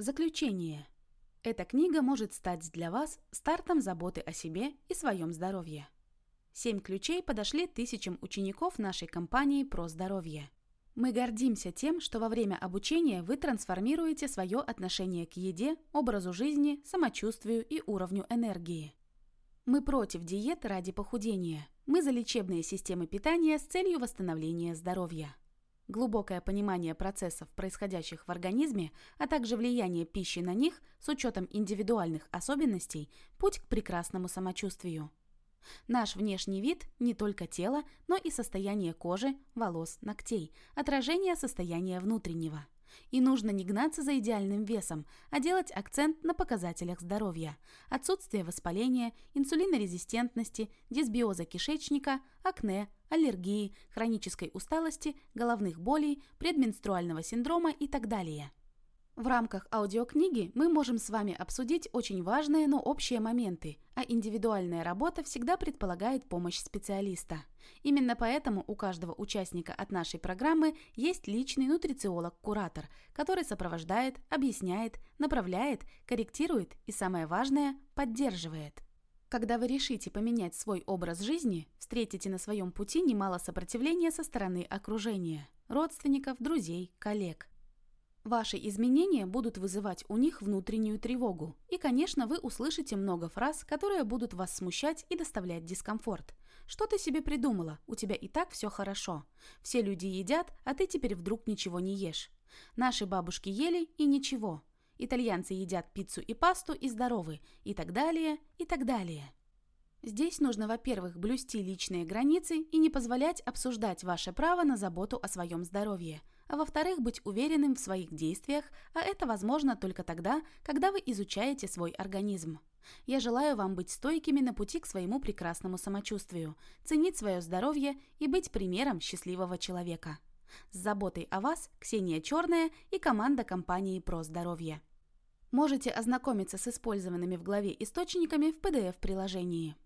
Заключение. Эта книга может стать для вас стартом заботы о себе и своем здоровье. Семь ключей подошли тысячам учеников нашей компании про здоровье. Мы гордимся тем, что во время обучения вы трансформируете свое отношение к еде, образу жизни, самочувствию и уровню энергии. Мы против диет ради похудения. Мы за лечебные системы питания с целью восстановления здоровья. Глубокое понимание процессов, происходящих в организме, а также влияние пищи на них с учетом индивидуальных особенностей – путь к прекрасному самочувствию. Наш внешний вид – не только тело, но и состояние кожи, волос, ногтей, отражение состояния внутреннего – и нужно не гнаться за идеальным весом, а делать акцент на показателях здоровья. Отсутствие воспаления, инсулинорезистентности, дисбиоза кишечника, акне, аллергии, хронической усталости, головных болей, предменструального синдрома и так далее. В рамках аудиокниги мы можем с вами обсудить очень важные, но общие моменты, а индивидуальная работа всегда предполагает помощь специалиста. Именно поэтому у каждого участника от нашей программы есть личный нутрициолог-куратор, который сопровождает, объясняет, направляет, корректирует и, самое важное, поддерживает. Когда вы решите поменять свой образ жизни, встретите на своем пути немало сопротивления со стороны окружения, родственников, друзей, коллег. Ваши изменения будут вызывать у них внутреннюю тревогу. И, конечно, вы услышите много фраз, которые будут вас смущать и доставлять дискомфорт. Что ты себе придумала? У тебя и так все хорошо. Все люди едят, а ты теперь вдруг ничего не ешь. Наши бабушки ели и ничего. Итальянцы едят пиццу и пасту и здоровы. И так далее, и так далее. Здесь нужно, во-первых, блюсти личные границы и не позволять обсуждать ваше право на заботу о своем здоровье – а во-вторых, быть уверенным в своих действиях, а это возможно только тогда, когда вы изучаете свой организм. Я желаю вам быть стойкими на пути к своему прекрасному самочувствию, ценить свое здоровье и быть примером счастливого человека. С заботой о вас Ксения Черная и команда компании «Про здоровье». Можете ознакомиться с использованными в главе источниками в PDF-приложении.